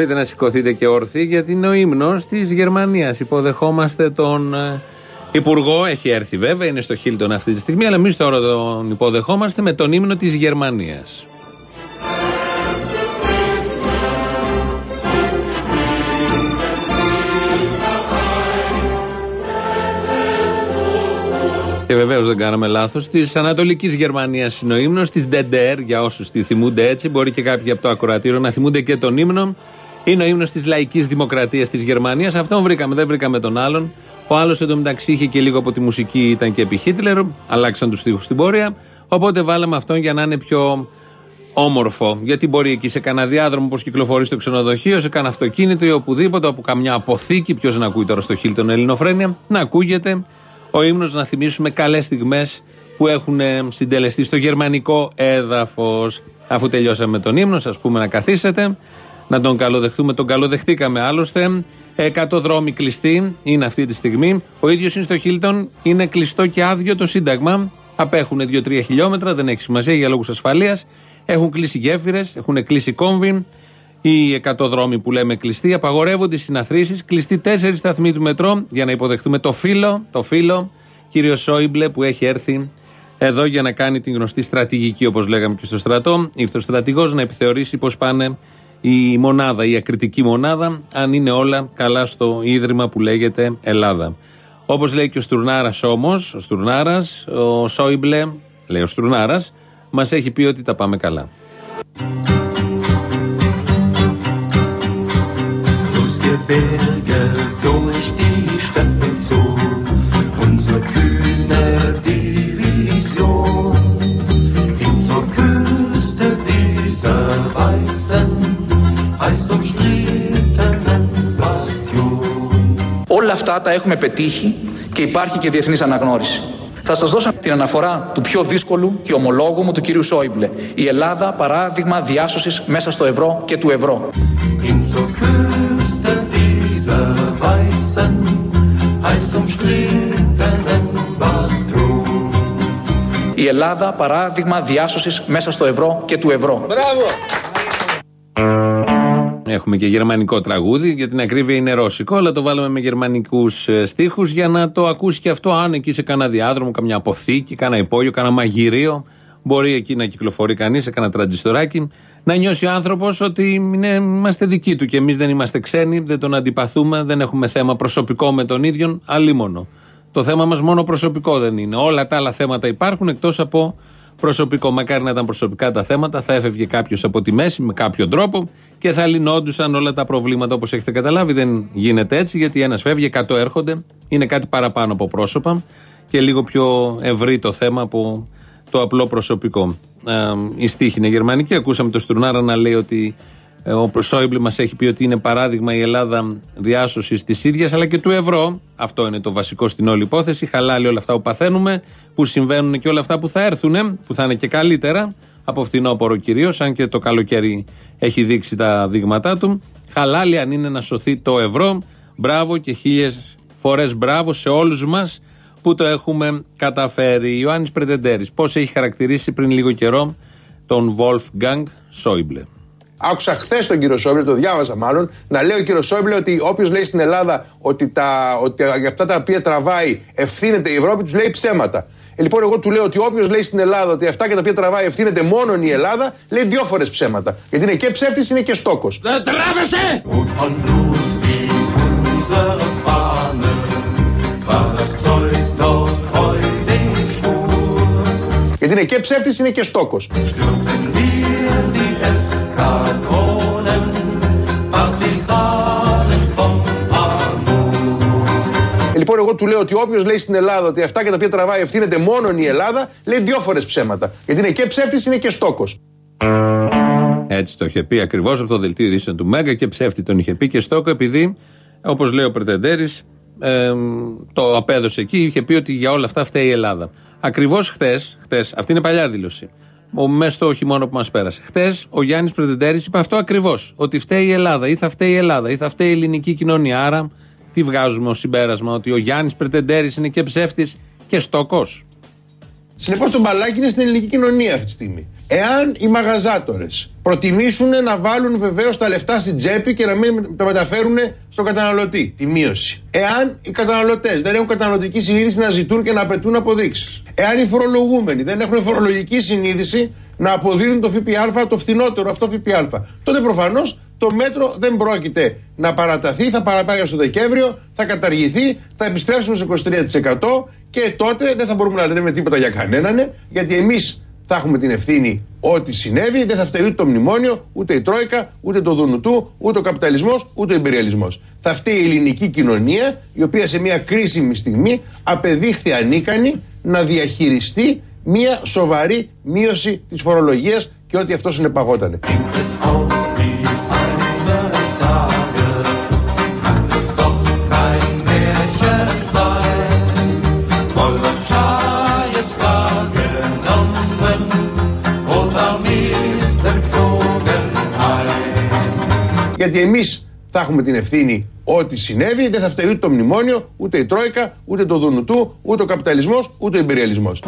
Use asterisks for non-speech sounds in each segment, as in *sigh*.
Μπορείτε να σηκωθείτε και όρθιοι γιατί είναι ο ύμνος της Γερμανίας. Υποδεχόμαστε τον ε, Υπουργό, έχει έρθει βέβαια, είναι στο Χίλτον αυτή τη στιγμή, αλλά εμείς τώρα τον υποδεχόμαστε με τον ύμνο της Γερμανίας. Και βεβαίως δεν κάναμε λάθος. Της Ανατολικής Γερμανίας είναι ο ύμνος, της DDR, για όσους τη θυμούνται έτσι. Μπορεί και κάποιοι από το ακροατήριο να θυμούνται και τον ύμνο. Είναι ο ύμνος της λαϊκής δημοκρατίας της Γερμανίας. Αυτόν βρήκαμε, δεν βρήκαμε τον άλλον. Ο άλλος εντωμεταξύ είχε και λίγο από τη μουσική, ήταν και επί Χίτλερ. Αλλάξαν τους τοίχου στην πορεία. Οπότε βάλαμε αυτόν για να είναι πιο όμορφο. Γιατί μπορεί εκεί σε κανένα διάδρομο όπως κυκλοφορεί στο ξενοδοχείο, σε κανένα αυτοκίνητο ή οπουδήποτε, από καμιά αποθήκη, ποιος να ακούει τώρα στο Χίλτον Ελληνοφρένια, να ακούγεται ο ύμνος να θυμίσουμε καλές στιγμές που έχουν ε, συντελεστεί στο γερμανικό έδαφος. Αφού τελειώσαμε τον ύμνο, α πούμε να καθίσετε, να τον καλοδεχτούμε. Τον καλοδεχτήκαμε άλλωστε. Εκατό δρόμοι κλειστοί είναι αυτή τη στιγμή. Ο ίδιος είναι στο Χίλτον, είναι κλειστό και άδειο το Σύνταγμα. Απέχουν 2-3 χιλιόμετρα, δεν έχει σημασία για λόγους ασφαλείας. Έχουν κλείσει γέφυρες, έχουν κλείσει κόμβοι. Οι εκατοδρόμοι που λέμε κλειστοί, απαγορεύονται οι συναθρήσεις. Κλειστοί τέσσερις σταθμοί του μετρό για να υποδεχτούμε το φίλο, το φίλο, κύριο Σόιμπλε που έχει έρθει εδώ για να κάνει την γνωστή στρατηγική, όπως λέγαμε και στο στρατό. Ήρθε ο στρατηγός να επιθεωρήσει πώς πάνε η μονάδα, η ακριτική μονάδα, αν είναι όλα καλά στο ίδρυμα που λέγεται Ελλάδα. Όπως λέει και ο Στουρνάρας όμως, ο Στουρνάρας, ο Σόιμπλε, λέει ο Στουρνάρας, μας έχει πει ότι τα πάμε καλά. Όλα αυτά τα έχουμε πετύχει και υπάρχει και διεθνής αναγνώριση. Θα σας δώσω την αναφορά του πιο δύσκολου και ομολόγου μου του κυρίου Σόιμπλε. Η Ελλάδα παράδειγμα διάσωσης μέσα στο ευρώ και του ευρώ. Η Ελλάδα παράδειγμα διάσωσης μέσα στο ευρώ και του ευρώ. Μπράβο! Έχουμε και γερμανικό τραγούδι, για την ακρίβεια είναι ρώσικο, αλλά το βάλαμε με γερμανικούς ε, στίχους για να το ακούσει και αυτό. Αν εκεί σε κανένα διάδρομο, καμιά αποθήκη, κανένα υπόγειο, κανένα μαγειρίο, μπορεί εκεί να κυκλοφορεί κανείς σε κανένα τραντιστοράκι, να νιώσει ο άνθρωπος ότι είναι, είμαστε δικοί του και εμείς δεν είμαστε ξένοι, δεν τον αντιπαθούμε, δεν έχουμε θέμα προσωπικό με τον ίδιο, αλίμονο. Το θέμα μας μόνο προσωπικό δεν είναι. Όλα τα άλλα θέματα υπάρχουν εκτός από προσωπικό. Μακάρι να ήταν προσωπικά τα θέματα, θα έφευγε κάποιος από τη μέση με κάποιο τρόπο και θα λυνόντουσαν όλα τα προβλήματα όπως έχετε καταλάβει. Δεν γίνεται έτσι, γιατί ένας φεύγει, εκατό έρχονται. Είναι κάτι παραπάνω από πρόσωπα και λίγο πιο ευρύ το θέμα από το απλό προσωπικό. Ε, η στίχη είναι γερμανική. Ακούσαμε τον Στουρνάρα να λέει ότι ε, ο Σόιμπλε μας έχει πει ότι είναι παράδειγμα η Ελλάδα διάσωσης της ίδιας αλλά και του ευρώ. Αυτό είναι το βασικό στην όλη υπόθεση. Χαλάλει όλα αυτά που παθαίνουμε, που συμβαίνουν και όλα αυτά που θα έρθουν, που θα είναι και καλύτερα από φθινόπωρο κυρίως, αν και το καλοκαίρι έχει δείξει τα δείγματά του. Χαλάλει αν είναι να σωθεί το ευρώ. Μπράβο και χίλιες φορές μπράβο σε όλους μας που το έχουμε καταφέρει. Ιωάννης Πρετεντέρης, πώς έχει χαρακτηρίσει πριν λίγο καιρό τον Wolfgang Σόιμπλε. Άκουσα χθες τον κύριο Σόιμπλε, το διάβαζα μάλλον, να λέει ο κύριος Σόιμπλε ότι όποιος λέει στην Ελλάδα ότι, τα, ότι για αυτά τα οποία τραβάει ευθύνεται η Ευρώπη, τους λέει ψέματα. Ε, λοιπόν, εγώ του λέω ότι όποιος λέει στην Ελλάδα ότι αυτά και τα οποία τραβάει ευθύνεται μόνο η Ελλάδα, λέει δύο φορές ψέματα. Γιατί είναι και ψεύτης, είναι και στόκος. Δεν τράβεσαι! Γιατί είναι και ψεύτης, είναι και στόκος. Λοιπόν, εγώ του λέω ότι όποιος λέει στην Ελλάδα ότι αυτά και τα οποία τραβάει ευθύνεται μόνο η Ελλάδα, λέει δύο φορές ψέματα. Γιατί είναι και ψεύτης, είναι και στόκος. Έτσι το είχε πει ακριβώς από το δελτίο ειδήσεων του Μέγκα και ψεύτη τον είχε πει και στόκο επειδή, όπως λέει ο Πρετεντέρης, ε, το απέδωσε εκεί, είχε πει ότι για όλα αυτά φταίει η Ελλάδα. Ακριβώς χθες, αυτή είναι παλιά δήλωση, μέσα στο χειμώνα που μας πέρασε. Χθε ο Γιάννης Πρετεντέρης είπε αυτό ακριβώς. Ότι φταίει η Ελλάδα, ή θα φταίει η Ελλάδα, ή θα φταίει η ελληνική κοινωνία. Άρα τι βγάζουμε ως συμπέρασμα, ότι ο Γιάννης Πρετεντέρης είναι και ψεύτης και στόκος; Συνεπώς το μπαλάκι είναι στην ελληνική κοινωνία αυτή τη στιγμή. Εάν οι μαγαζάτορες προτιμήσουν να βάλουν βεβαίως τα λεφτά στην τσέπη και να μην τα μεταφέρουν στον καταναλωτή, τη μείωση. Εάν οι καταναλωτές δεν έχουν καταναλωτική συνείδηση να ζητούν και να απαιτούν αποδείξεις. Εάν οι φορολογούμενοι δεν έχουν φορολογική συνείδηση να αποδίδουν το ΦΠΑ, το φθηνότερο αυτό ΦΠΑ, τότε προφανώς το μέτρο δεν πρόκειται να παραταθεί, θα παραπάει στο Δεκέμβριο, θα καταργηθεί, θα επιστρέψουμε στο 23% και τότε δεν θα μπορούμε να λέμε τίποτα για κανέναν, γιατί εμείς θα έχουμε την ευθύνη ό,τι συνέβη, δεν θα φταίει ούτε το μνημόνιο, ούτε η Τρόικα, ούτε το Δουνουτού, ούτε ο καπιταλισμός, ούτε ο υπεριαλισμός. Θα φταίει η ελληνική κοινωνία, η οποία σε μια κρίσιμη στιγμή απεδείχθη ανίκανη να διαχειριστεί μια σοβαρή μείωση της φορολογίας και ό,τι αυτός συνεπαγότανε. Γιατί εμείς θα έχουμε την ευθύνη ό,τι συνέβη, δεν θα φταίει ούτε το μνημόνιο, ούτε η Τρόικα, ούτε το Δουνουτού, ούτε ο καπιταλισμός, ούτε ο υπεριαλισμός.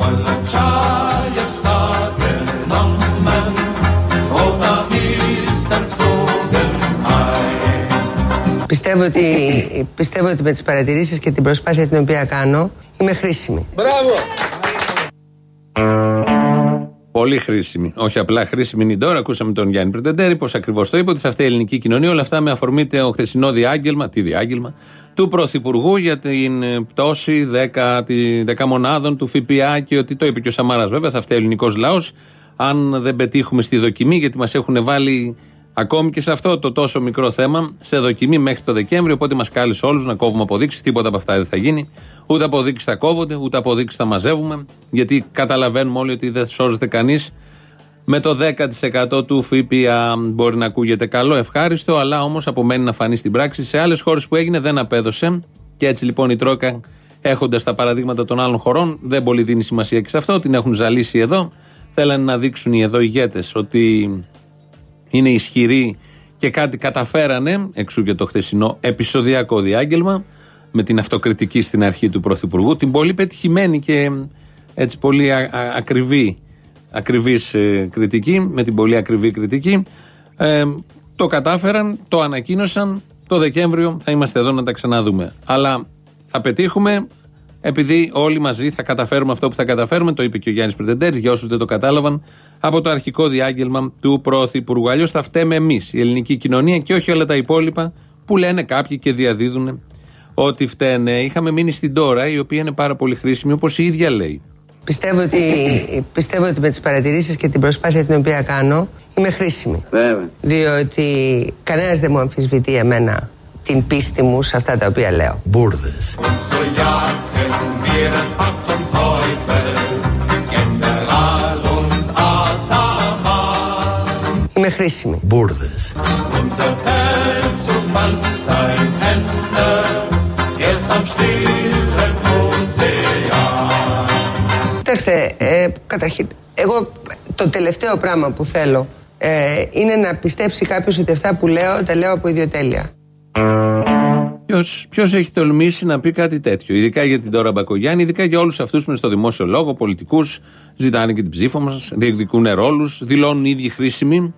Πιστεύω ότι, πιστεύω ότι με τις παρατηρήσεις και την προσπάθεια την οποία κάνω είμαι χρήσιμη. Μπράβο! Πολύ χρήσιμη. Όχι απλά χρήσιμη είναι τώρα. Ακούσαμε τον Γιάννη Πρετεντέρη, πώς ακριβώς το είπε, ότι θα φταίει η ελληνική κοινωνία. Όλα αυτά με αφορμή το χθεσινό διάγγελμα, τι διάγγελμα, του Πρωθυπουργού για την ε, πτώση 10, 10 μονάδων του ΦΠΑ και ότι το είπε και ο Σαμαρά. Βέβαια, θα φταίει ο ελληνικός λαός αν δεν πετύχουμε στη δοκιμή, γιατί μας έχουν βάλει ακόμη και σε αυτό το τόσο μικρό θέμα σε δοκιμή μέχρι το Δεκέμβριο. Οπότε μας κάλεσε όλους να κόβουμε αποδείξεις. Τίποτα από αυτά δεν θα γίνει. Ούτε αποδείξεις θα κόβονται, ούτε αποδείξεις θα μαζεύουμε. Γιατί καταλαβαίνουμε όλοι ότι δεν σώζεται κανείς. Με το 10% του ΦΠΑ μπορεί να ακούγεται καλό, ευχάριστο, αλλά όμως απομένει να φανεί στην πράξη. Σε άλλες χώρες που έγινε δεν απέδωσε. Και έτσι λοιπόν η Τρόικα, έχοντας τα παραδείγματα των άλλων χωρών, δεν πολύ δίνει σημασία και σε αυτό. Την έχουν ζαλίσει εδώ. Θέλανε να δείξουν οι εδώ ηγέτες ότι είναι ισχυροί και κάτι καταφέρανε, εξού και το χθεσινό επεισοδιακό διάγγελμα, με την αυτοκριτική στην αρχή του Πρωθυπουργού, την πολύ πετυχημένη και έτσι πολύ ακριβή ακριβής ε, κριτική, με την πολύ ακριβή κριτική, ε, το κατάφεραν, το ανακοίνωσαν, το Δεκέμβριο θα είμαστε εδώ να τα ξαναδούμε. Αλλά θα πετύχουμε επειδή όλοι μαζί θα καταφέρουμε αυτό που θα καταφέρουμε, το είπε και ο Γιάννης Πρετεντέρης, για όσους δεν το κατάλαβαν, από το αρχικό διάγγελμα του Πρωθυπουργού. Αλλιώς θα φταίμε εμείς, η ελληνική κοινωνία και όχι όλα τα υπόλοιπα που λένε κάποιοι και διαδίδουν ότι φταίνε. Είχαμε μείνει στην τώρα, η οποία είναι πάρα πολύ χρήσιμη, όπως η ίδια λέει. Πιστεύω ότι, πιστεύω ότι με τις παρατηρήσεις και την προσπάθεια την οποία κάνω είμαι χρήσιμη. Βέβαια. Διότι κανένας δεν μου αμφισβητεί εμένα την πίστη μου σε αυτά τα οποία λέω. Μπούρδες. Είμαι χρήσιμη. Μπούρδες. Κοιτάξτε, ε, καταρχήν, εγώ το τελευταίο πράγμα που θέλω ε, είναι να πιστέψει κάποιος ότι αυτά που λέω τα λέω από ιδιοτέλεια. Ποιος έχει τολμήσει να πει κάτι τέτοιο, ειδικά για την Τώρα Μπακογιάννη, ειδικά για όλους αυτούς που είναι στο δημόσιο λόγο, πολιτικούς, ζητάνε και την ψήφο μας, διεκδικούν ρόλους, δηλώνουν οι ίδιοι χρήσιμοι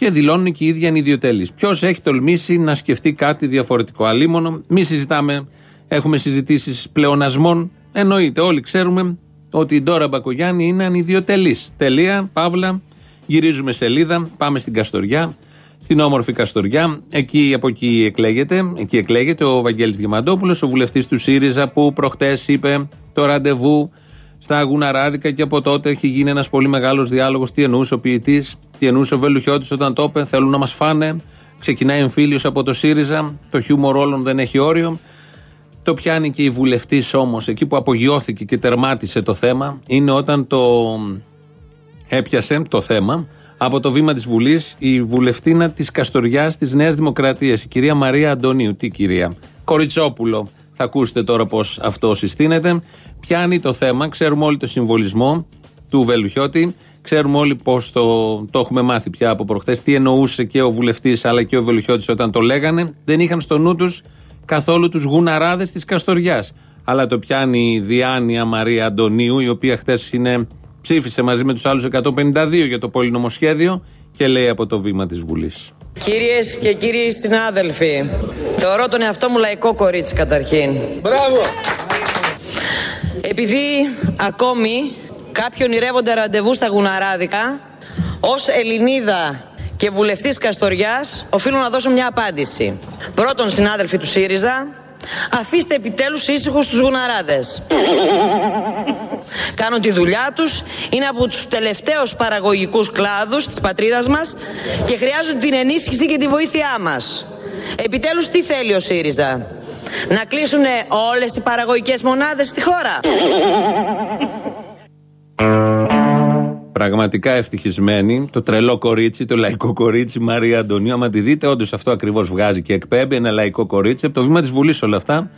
και δηλώνουν και οι ίδιοι ανιδιοτέλει. Ποιος έχει τολμήσει να σκεφτεί κάτι διαφορετικό. Αλίμονο, μη συζητάμε, έχουμε συζητήσεις πλεονασμών. Εννοείται, όλοι ξέρουμε ότι η Ντόρα Μπακογιάννη είναι ανιδιοτελή. Τελεία, παύλα, γυρίζουμε σελίδα, πάμε στην Καστοριά στην όμορφη Καστοριά. Εκεί, από εκεί εκλέγεται, εκεί εκλέγεται ο Βαγγέλης Διαμαντόπουλος, ο βουλευτής του ΣΥΡΙΖΑ που προχτές είπε το ραντεβού στα Γουναράδικα και από τότε έχει γίνει ένας πολύ μεγάλος διάλογος τι εννοούσε ο ποιητής, τι εννοούσε ο Βελουχιώτης όταν το είπε, θέλουν να μας φάνε. Ξεκινάει εμφύλιος από το ΣΥΡΙΖΑ, το χιούμορ όλων δεν έχει όριο. Το πιάνει και η βουλευτής όμως, εκεί που απογειώθηκε και τερμάτισε το θέμα, είναι όταν το έπιασε το θέμα από το βήμα της Βουλής η βουλευτήνα της Καστοριάς της Νέας Δημοκρατίας, η κυρία Μαρία Αντωνίου. Τι κυρία, Κοριτσόπουλο. Θα ακούσετε τώρα πώς αυτό συστήνεται. Πιάνει το θέμα, ξέρουμε όλοι το συμβολισμό του Βελουχιώτη. Ξέρουμε όλοι πώς το, το έχουμε μάθει πια από προχθές. Τι εννοούσε και ο βουλευτής αλλά και ο Βελουχιώτης όταν το λέγανε. Δεν είχαν στο νου τους καθόλου τους γουναράδες της Καστοριάς. Αλλά το πιάνει η Διάνια Μαρία Αντωνίου, η οποία χθες είναι ψήφισε μαζί με τους άλλους 152 για το πολυνομοσχέδιο και λέει από το βήμα της Βουλής. Κυρίες και κύριοι συνάδελφοι, θεωρώ τον εαυτό μου λαϊκό κορίτσι καταρχήν. Μπράβο! Επειδή ακόμη κάποιοι ονειρεύονται ραντεβού στα Γουναράδικα, ως Ελληνίδα και βουλευτής Καστοριάς, οφείλω να δώσω μια απάντηση. Πρώτον, συνάδελφοι του ΣΥΡΙΖΑ, αφήστε επιτέλους ήσυχους τους Γουναράδες. Κάνουν τη δουλειά τους, είναι από τους τελευταίους παραγωγικούς κλάδους της πατρίδας μας και χρειάζονται την ενίσχυση και τη βοήθειά μας. Επιτέλους τι θέλει ο ΣΥΡΙΖΑ, να κλείσουν όλες οι παραγωγικές μονάδες στη χώρα; Πραγματικά ευτυχισμένη. Το τρελό κορίτσι, το λαϊκό κορίτσι Μαρία Αντωνίου. Άμα τη δείτε, όντως αυτό ακριβώς βγάζει και εκπέμπει ένα λαϊκό κορίτσι. Από το βήμα της Βουλής όλα αυτά.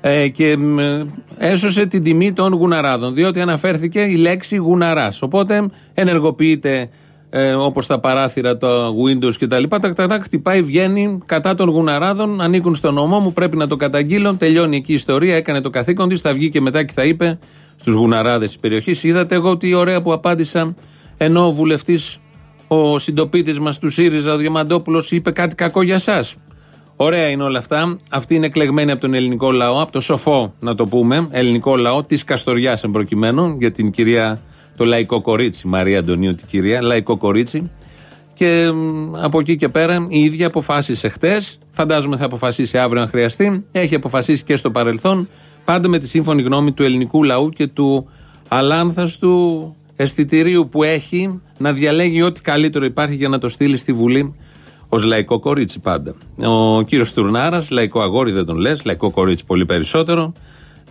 Ε, και ε, έσωσε την τιμή των γουναράδων. Διότι αναφέρθηκε η λέξη γουναράς. Οπότε ενεργοποιείται ε, όπως τα παράθυρα, το Windows κτλ. Τακ, τακ, χτυπάει, βγαίνει κατά των γουναράδων. Ανήκουν στον νομό μου, πρέπει να το καταγγείλω. Τελειώνει εκεί η ιστορία, έκανε το καθήκον της. Θα βγει και μετά και θα είπε στου γουναράδες της περιοχής. Είδατε εγώ τι ωραία που απάντησα, ενώ ο βουλευτής, ο συντοπίτης μας του ΣΥΡΙΖΑ, ο Διαμαντόπουλος, είπε κάτι κακό για εσά. Ωραία είναι όλα αυτά. Αυτή είναι εκλεγμένη από τον ελληνικό λαό, από το σοφό, να το πούμε, ελληνικό λαό της Καστοριάς εν προκειμένου, για την κυρία, το λαϊκό κορίτσι, Μαρία Αντωνίου, την κυρία, λαϊκό κορίτσι. Και από εκεί και πέρα η ίδια αποφάσισε χτες. Φαντάζομαι θα αποφασίσει αύριο αν χρειαστεί. Έχει αποφασίσει και στο παρελθόν. Πάντα με τη σύμφωνη γνώμη του ελληνικού λαού και του αλάνθαστου αισθητηρίου που έχει να διαλέγει ό,τι καλύτερο υπάρχει για να το στείλει στη Βουλή ως λαϊκό κορίτσι πάντα. Ο κύριος Τουρνάρα, λαϊκό αγόρι δεν τον λες, λαϊκό κορίτσι πολύ περισσότερο.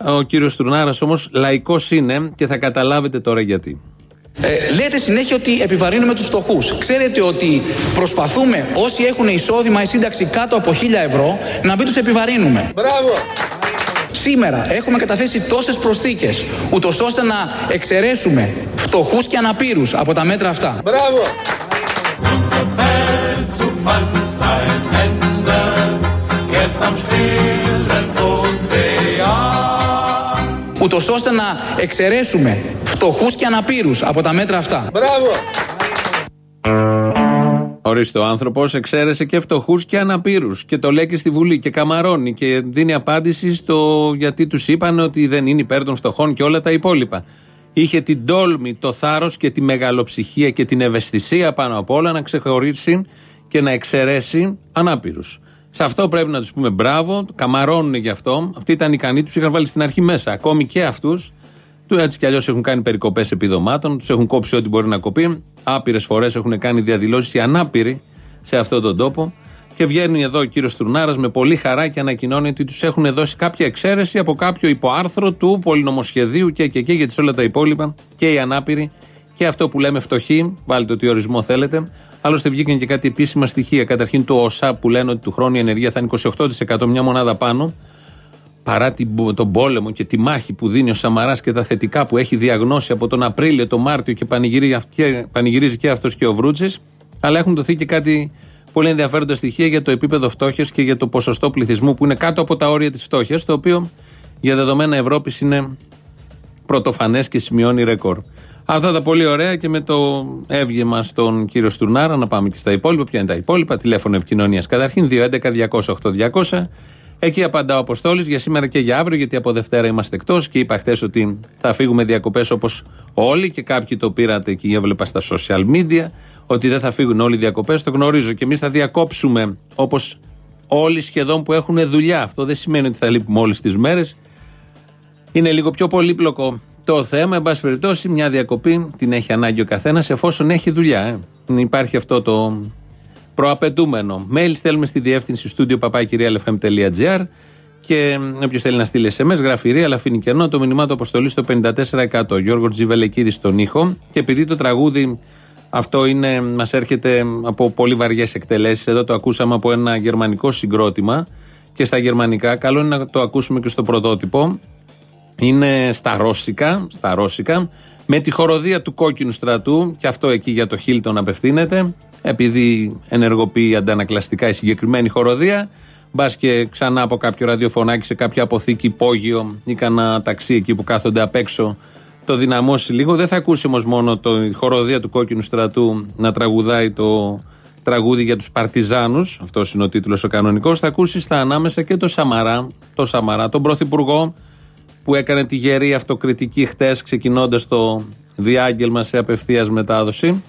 Ο κύριος Τουρνάρα όμως λαϊκός είναι και θα καταλάβετε τώρα γιατί. Ε, λέτε συνέχεια ότι επιβαρύνουμε τους φτωχούς. Ξέρετε ότι προσπαθούμε όσοι έχουν εισόδημα ή σύνταξη κάτω από 1000 ευρώ να μην τους επιβαρύνουμε. Μπράβο! Σήμερα έχουμε καταθέσει τόσες προσθήκες ούτως ώστε να εξαιρέσουμε φτωχούς και αναπήρους από τα μέτρα αυτά. Μπράβο! Unser Feldzug fand sein Ende, erst am stillen Ozean. Ούτως ώστε να εξαιρέσουμε φτωχούς και αναπήρους από τα μέτρα αυτά. Μπράβο! Ορίστε, ο άνθρωπος εξαίρεσε και φτωχούς και αναπήρους. Και το λέει και στη Βουλή και καμαρώνει και δίνει απάντηση στο γιατί τους είπαν ότι δεν είναι υπέρ των φτωχών και όλα τα υπόλοιπα. Είχε την τόλμη, το θάρρος και τη μεγαλοψυχία και την ευαισθησία πάνω απ' όλα να ξεχωρίσει και να εξαιρέσει ανάπηρους. Σε αυτό πρέπει να τους πούμε μπράβο, καμαρώνουν γι' αυτό. Αυτοί ήταν ικανοί, τους είχαν βάλει στην αρχή μέσα. Ακόμη και αυτούς του έτσι κι αλλιώς έχουν κάνει περικοπές επιδομάτων, τους έχουν κόψει ό,τι μπορεί να κοπεί. Άπειρες φορές έχουν κάνει διαδηλώσεις οι ανάπηροι σε αυτόν τον τόπο. Και βγαίνει εδώ ο κύριος Τουρνάρα με πολύ χαρά και ανακοινώνει ότι τους έχουν δώσει κάποια εξαίρεση από κάποιο υποάρθρο του πολυνομοσχεδίου και, και, και γιατί όλα τα υπόλοιπα και οι ανάπηροι και αυτό που λέμε φτωχοί, βάλτε ό,τι ορισμό θέλετε. Άλλωστε βγήκαν και κάτι επίσημα στοιχεία. Καταρχήν το ΟΣΑ που λένε ότι του χρόνου η ενεργεία θα είναι 28% μια μονάδα πάνω παρά την, τον πόλεμο και τη μάχη που δίνει ο Σαμαράς και τα θετικά που έχει διαγνώσει από τον Απρίλιο, τον Μάρτιο και πανηγυρίζει και, πανηγυρίζει και αυτός και ο Βρούτσης αλλά έχουν δοθεί και κάτι πολύ ενδιαφέροντα στοιχεία για το επίπεδο φτώχειας και για το ποσοστό πληθυσμού που είναι κάτω από τα όρια της φτώχειας, το οποίο για δεδομένα Ευρώπης είναι πρωτοφανές και σημειώνει ρεκόρ. Αυτά τα πολύ ωραία και με το έβγεμα στον κύριο Στουρνάρα να πάμε και στα υπόλοιπα. Ποια είναι τα υπόλοιπα, τηλέφωνο επικοινωνίας καταρχήν 211-200-8200. Εκεί απαντά ο Αποστόλης για σήμερα και για αύριο, γιατί από Δευτέρα είμαστε εκτός και είπα χθες ότι θα φύγουμε διακοπές όπως όλοι και κάποιοι το πήρατε και έβλεπα στα social media ότι δεν θα φύγουν όλοι οι διακοπές. Το γνωρίζω και εμείς θα διακόψουμε όπως όλοι σχεδόν που έχουν δουλειά. Αυτό δεν σημαίνει ότι θα λείπουμε όλες τις μέρες. Είναι λίγο πιο πολύπλοκο το θέμα. Εν πάση περιπτώσει, μια διακοπή την έχει ανάγκη ο καθένας εφόσον έχει δουλειά. Ε. Υπάρχει αυτό το προαπαιτούμενο. Mail στέλνουμε στη διεύθυνση στούντιο παπάκυριαλεφm.gr και όποιος θέλει να στείλει SMS, γραφειρή, αλλά αφήνει κενό το μηνυμά του αποστολή στο 54%. Γιώργος Τζιβελεκίδη στον ήχο. Και επειδή το τραγούδι αυτό είναι, μας έρχεται από πολύ βαριές εκτελέσεις. Εδώ το ακούσαμε από ένα γερμανικό συγκρότημα και στα γερμανικά. Καλό είναι να το ακούσουμε και στο πρωτότυπο. Είναι στα ρώσικα, στα ρώσικα με τη χοροδία του κόκκινου στρατού και αυτό εκεί για το Χίλτον απευθύνεται επειδή ενεργοποιεί αντανακλαστικά η συγκεκριμένη χοροδία. Μπας και ξανά από κάποιο ραδιοφωνάκι σε κάποια αποθήκη υπόγειο ή κανένα ταξί εκεί που κάθονται απ' έξω το δυναμώσει λίγο. Δεν θα ακούσει όμως μόνο το η χοροδία του κόκκινου στρατού να τραγουδάει το τραγούδι για τους Παρτιζάνους. Αυτός είναι ο τίτλος ο κανονικός. Θα ακούσει στα ανάμεσα και το Σαμαρά, το Σαμαρά, τον πρωθυπουργό που έκανε τη γερή αυτοκριτική χτες, ξεκινώντας το διάγγελμα σε απευθείας μετάδοση.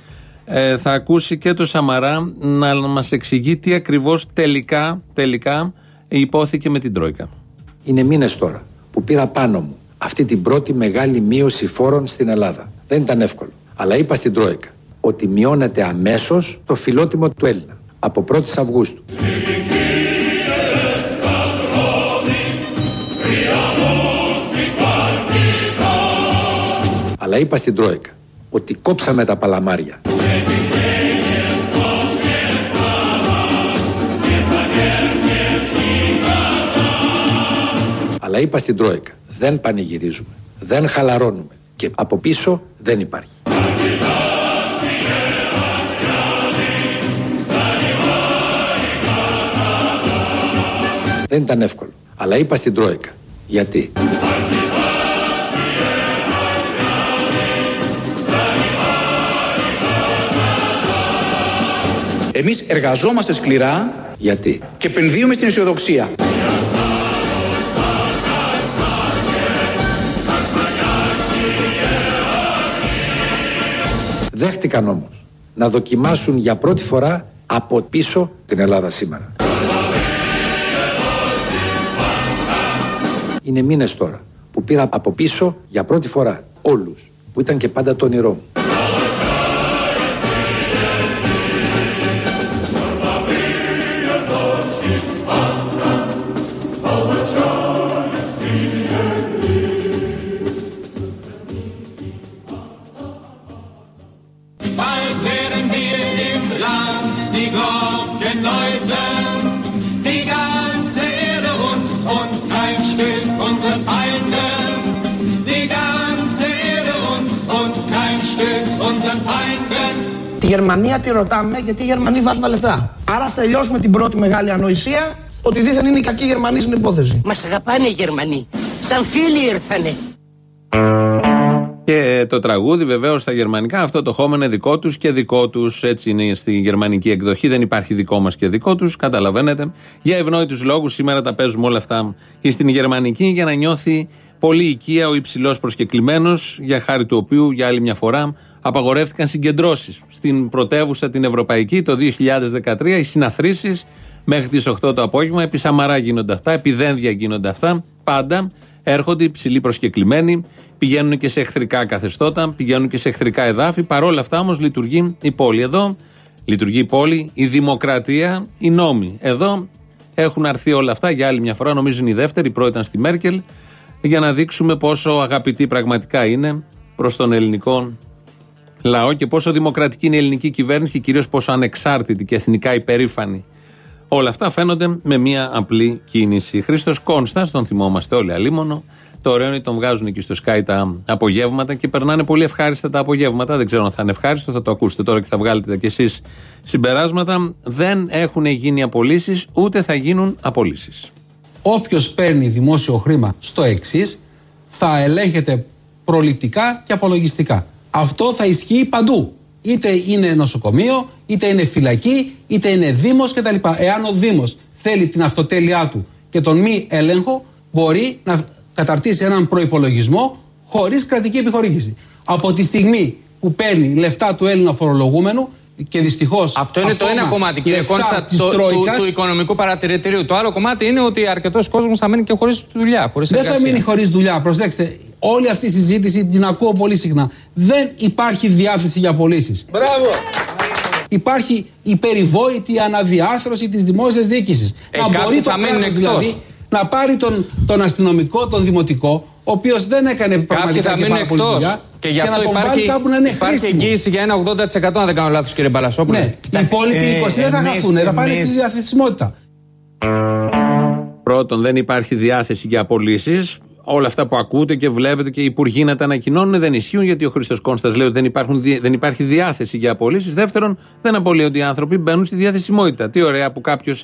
Ε, θα ακούσει και το Σαμαρά να μας εξηγεί τι ακριβώς τελικά, τελικά υπόθηκε με την Τρόικα. Είναι μήνες τώρα που πήρα πάνω μου αυτή την πρώτη μεγάλη μείωση φόρων στην Ελλάδα. Δεν ήταν εύκολο. Αλλά είπα στην Τρόικα ότι μειώνεται αμέσως το φιλότιμο του Έλληνα από 1η Αυγούστου. Αλλά είπα στην Τρόικα ότι κόψαμε τα παλαμάρια. Αλλά είπα στην Τρόικα, δεν πανηγυρίζουμε, δεν χαλαρώνουμε και από πίσω δεν υπάρχει. Δεν ήταν εύκολο. Αλλά είπα στην Τρόικα. Γιατί. Εμείς εργαζόμαστε σκληρά Γιατί; και επενδύουμε στην αισιοδοξία. Δέχτηκαν όμως να δοκιμάσουν για πρώτη φορά από πίσω την Ελλάδα σήμερα. Είναι μήνες τώρα που πήρα από πίσω για πρώτη φορά όλους που ήταν και πάντα το όνειρό μου. Γερμανία τη ρωτάμε γιατί οι Γερμανοί βάζουν τα λεφτά. Άρα ας τελειώσουμε την πρώτη μεγάλη ανοησία ότι δίθεν είναι οι κακοί Γερμανοί στην υπόθεση. Μας αγαπάνε οι Γερμανοί. Σαν φίλοι ήρθανε. Και το τραγούδι βεβαίως στα γερμανικά, αυτό το χώμα είναι δικό τους και δικό τους. Έτσι είναι στη γερμανική εκδοχή. Δεν υπάρχει δικό μας και δικό τους. Καταλαβαίνετε. Για ευνόητους λόγους σήμερα τα παίζουμε όλα αυτά και στην γερμανική για να νιώθει πολύ οικία ο υψηλός προσκεκλημένος, για χάρη του οποίου για άλλη μια φορά απαγορεύτηκαν συγκεντρώσεις στην πρωτεύουσα την Ευρωπαϊκή το 2013. Οι συναθρήσεις μέχρι τις 8 το απόγευμα. Επί Σαμαρά γίνονται αυτά, επί Δένδια γίνονται αυτά. Πάντα έρχονται υψηλοί προσκεκλημένοι, πηγαίνουν και σε εχθρικά καθεστώτα, πηγαίνουν και σε εχθρικά εδάφη. Παρ' όλα αυτά όμως λειτουργεί η πόλη. Εδώ λειτουργεί η πόλη, η δημοκρατία, οι νόμοι. Εδώ έχουν αρθεί όλα αυτά για άλλη μια φορά. Νομίζω είναι η δεύτερη, η πρώτη ήταν στη Μέρκελ, για να δείξουμε πόσο αγαπητή πραγματικά είναι προς τον ελληνικό λαό και πόσο δημοκρατική είναι η ελληνική κυβέρνηση και κυρίως πόσο ανεξάρτητη και εθνικά υπερήφανη. Όλα αυτά φαίνονται με μία απλή κίνηση. Χρήστος Κόνστας, τον θυμόμαστε όλοι αλίμονο. Το ωραίο είναι ότι τον βγάζουν εκεί στο Sky τα απογεύματα και περνάνε πολύ ευχάριστα τα απογεύματα. Δεν ξέρω αν θα είναι ευχάριστο, θα το ακούσετε τώρα και θα βγάλετε κι εσείς συμπεράσματα. Δεν έχουν γίνει απολύσεις, ούτε θα γίνουν απολύσεις. Όποιος παίρνει δημόσιο χρήμα στο εξής θα ελέγχεται προληπτικά και απολογιστικά. Αυτό θα ισχύει παντού. Είτε είναι νοσοκομείο, είτε είναι φυλακή, είτε είναι δήμος κτλ. Εάν ο Δήμος θέλει την αυτοτέλειά του και τον μη έλεγχο, μπορεί να καταρτήσει έναν προϋπολογισμό χωρίς κρατική επιχορήγηση. Από τη στιγμή που παίρνει λεφτά του Έλληνα φορολογούμενου και δυστυχώς. Αυτό είναι το ένα κομμάτι, κύριε Κόνστα, της το- του, Τρόικας, του οικονομικού παρατηρητηρίου. Το άλλο κομμάτι είναι ότι αρκετός κόσμος θα μείνει και χωρίς δουλειά. Χωρίς Δεν θα εργασία. μείνει χωρίς δουλειά. Προσέξτε, όλη αυτή η συζήτηση την ακούω πολύ συχνά. Δεν υπάρχει διάθεση για πωλήσεις. Μπράβο! Υπάρχει η περιβόητη αναδιάρθρωση της δημόσιας διοίκησης. Ε, κάποιοι θα μείνουν κράτος εκτός. δηλαδή να πάρει τον, τον αστυνομικό, τον δημοτικό, ο οποίος δεν έκανε Κάποιοι πραγματικά θα και μείνουν πάρα πολύ εκτός. δουλειά, Και γι' να αυτό τον βάλει υπάρχει, κάπου να είναι υπάρχει χρήσιμο. εγγύηση για ένα 80% αν δεν κάνω λάθο, κύριε Μπαλασόπουλο. Ναι, οι υπόλοιποι ε, 20 δεν θα εμείς- χαθούν, θα πάνε εμείς- στη διαθεσιμότητα. Πρώτον, δεν υπάρχει διάθεση για απολύσει. Όλα αυτά που ακούτε και βλέπετε και οι υπουργοί να τα ανακοινώνουν δεν ισχύουν γιατί ο Χρήστο Κόνστα λέει ότι δεν, υπάρχουν, δι- δεν υπάρχει διάθεση για απολύσει. Δεύτερον, δεν απολύονται οι άνθρωποι, μπαίνουν στη διαθεσιμότητα. Τι ωραία που κάποιο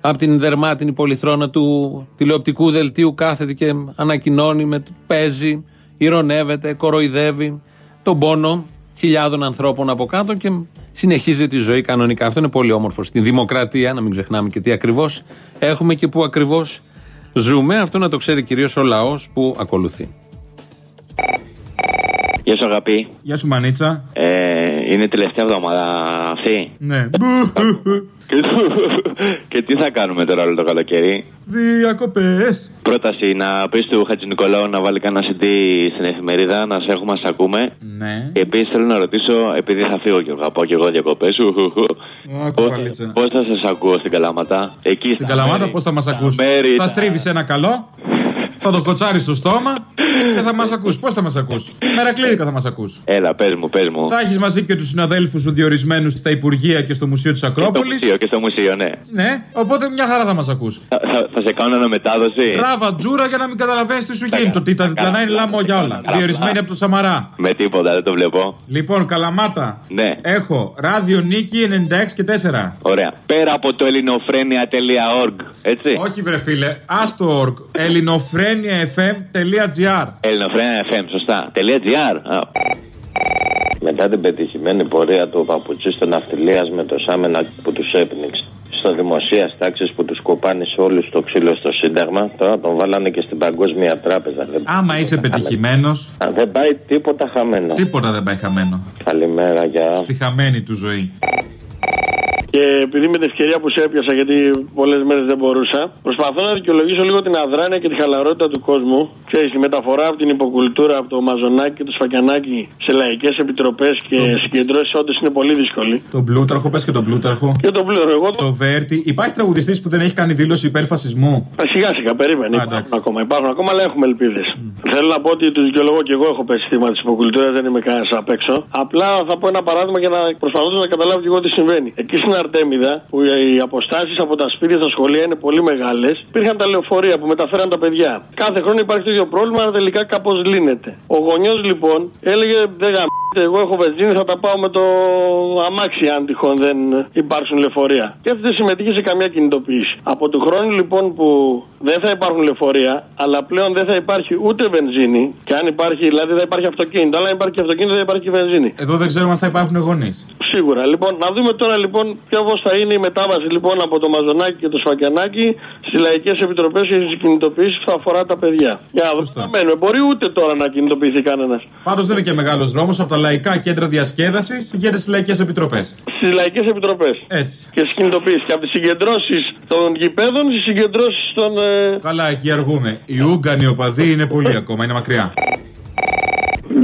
από την δερμάτινη πολυθρόνα του τηλεοπτικού δελτίου κάθεται και ανακοινώνει, με, παίζει ηρωνεύεται, κοροϊδεύει τον πόνο χιλιάδων ανθρώπων από κάτω και συνεχίζει τη ζωή κανονικά. Αυτό είναι πολύ όμορφο. Στην δημοκρατία, να μην ξεχνάμε και τι ακριβώς έχουμε και πού ακριβώς ζούμε. Αυτό να το ξέρει κυρίως ο λαός που ακολουθεί. Γεια σου, αγαπή. Γεια σου, Μανίτσα. Ε, είναι η τελευταία εβδομάδα αυτή. Ναι. Και, *laughs* και τι θα κάνουμε τώρα όλο το καλοκαίρι; Διακοπές. Πρόταση να πεις του Χατζη Νικολάου να βάλει κανένα CD στην εφημερίδα, να σε έχουμε, να σε ακούμε. Ναι. Και επίσης θέλω να ρωτήσω, επειδή θα φύγω και εγώ, θα πάω και εγώ διακοπές. *laughs* κουβαλίτσα. Πώ θα σας ακούω στην Καλαμάτα, εκεί Στην Καλαμάτα πώς θα μας ακούσει. μέρη, Θα τα- στρίβεις ένα καλό, θα το κοτσάρεις στο στόμα και θα μας ακούσει. Πώς θα μας ακούσει. Μερακλίδικα θα μας ακούσει. Έλα, πες μου, πες μου. Θα έχεις μαζί και τους συναδέλφους σου διορισμένους στα Υπουργεία και στο Μουσείο της Στο Ακρόπολης. μουσείο και στο μουσείο, ναι. Ναι, οπότε μια χαρά θα μας ακούσει. Θα, θα, θα σε κάνω αναμετάδοση. Τράβα τζούρα για να μην καταλαβαίνεις τι σου γίνεται. Το ότι τα διπλανά είναι λάμο για όλα. Καλά. Διορισμένοι από το Σαμαρά. Με τίποτα, δεν το βλέπω. Λοιπόν, Καλαμάτα. Ναι. Έχω ράδιο νίκη 96 και 4. Ωραία. Πέρα από το ελληνοφρένια.org, έτσι. Όχι, βρε φίλε, άστο org. ελληνοφρένια.fm.gr. Ελληνοφρένια FM, σωστά. .gr. Α, Μετά την πετυχημένη πορεία του παπουτσί στο ναυτιλίας με το Σάμενα που τους έπνιξε. Στο δημοσία τάξη που τους κοπάνισε όλους στο ξύλο στο Σύνταγμα. Τώρα τον βάλανε και στην Παγκόσμια Τράπεζα. Δεν, Άμα είσαι πετυχημένος, Α, δεν πάει τίποτα χαμένο. τίποτα δεν πάει χαμένο. Καλημέρα, γεια. Στη χαμένη του ζωή. Και επειδή με την ευκαιρία που σε έπιασα, γιατί πολλές μέρες δεν μπορούσα, προσπαθώ να δικαιολογήσω λίγο την αδράνεια και τη χαλαρότητα του κόσμου. Ξέρεις, η μεταφορά από την υποκουλτούρα, από το μαζονάκι και το σφακιανάκι σε λαϊκές επιτροπές και συγκεντρώσεις όντως είναι πολύ δύσκολη. Τον Πλούταρχο, πες και τον Πλούταρχο. Και τον πλήρω εγώ. Το Βέρτι. Υπάρχει τραγουδιστής που δεν έχει κάνει δήλωση υπέρ φασισμού; Α, Σιγά σιγά, περίμενε. υπάρχουν ακόμα, υπάρχουν ακόμα, αλλά έχουμε ελπίδες. Θέλω να πω ότι τους δικαιολογώ και εγώ έχω πέσει θύμα της υποκουλτούρας, δεν είμαι κανένας απ' έξω. Απλά θα πω ένα παράδειγμα για να προσπαθήσω να καταλάβω και εγώ τι συμβαίνει. Εκεί στην Αρτέμιδα, που οι αποστάσεις από τα σπίτια στα σχολεία είναι πολύ μεγάλες, υπήρχαν τα λεωφορεία που μεταφέραν τα παιδιά. Κάθε χρόνο υπάρχει το ίδιο πρόβλημα, αλλά τελικά κάπως λύνεται. Ο γονιός λοιπόν έλεγε δεν γαμ***τε, εγώ έχω βενζίνη, θα τα πάω με το αμάξι αν τυχόν δεν υπάρξουν λεωφορεία. Και αυτή δεν συμμετείχε σε καμία κινητοποίηση. Από του χρόνου λοιπόν που δεν θα υπάρχουν λεωφορεία, αλλά πλέον δεν θα υπάρχει ούτε βενζίνη, και αν υπάρχει, δηλαδή θα υπάρχει αυτοκίνητο, αλλά αν υπάρχει και αυτοκίνητο δεν θα υπάρχει και βενζίνη. Εδώ δεν ξέρουμε αν θα υπάρχουν γονείς. Σίγουρα. Λοιπόν, να δούμε τώρα λοιπόν ποιο θα είναι η μετάβαση λοιπόν από το μαζονάκι και το σφακιανάκι στις λαϊκές επιτροπές και στις κινητοποιήσεις που θα αφορά τα παιδιά. Για να δούμε. τι μένουμε. Μπορεί ούτε τώρα να κινητοποιηθεί κανένας. Πάντως δεν είναι και μεγάλος δρόμος από τα λαϊκά κέντρα διασκέδασης πηγαίνει στι λαϊκές επιτροπές. Στις λαϊκές επιτροπές. Έτσι. Και στις κινητοποιήσεις. Και από τις συγκεντρώσεις των γηπέδων στις συγκεντρώσεις των. Ε... Καλά, εκεί αργούμε. Οι Ούγκανοι οπαδοί είναι πολύ ακόμα, είναι μακριά.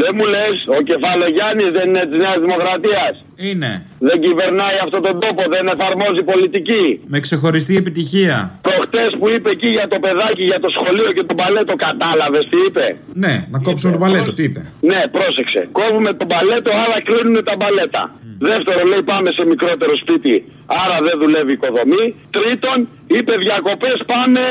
Δεν μου λες, ο κεφαλογιάννης δεν είναι της Νέας Δημοκρατίας. Είναι. Δεν κυβερνάει αυτόν τον τόπο, δεν εφαρμόζει πολιτική. Με ξεχωριστή επιτυχία. Προχτές που είπε εκεί για το παιδάκι, για το σχολείο και τον παλέτο, κατάλαβες τι είπε; Ναι, να κόψουμε το παλέτο, τι είπε; Ναι, πρόσεξε. Κόβουμε τον παλέτο, άρα κλείνουν τα μπαλέτα. Δεύτερο, λέει πάμε σε μικρότερο σπίτι, άρα δεν δουλεύει η οικοδομή. Τρίτον, είπε διακοπέ πάνε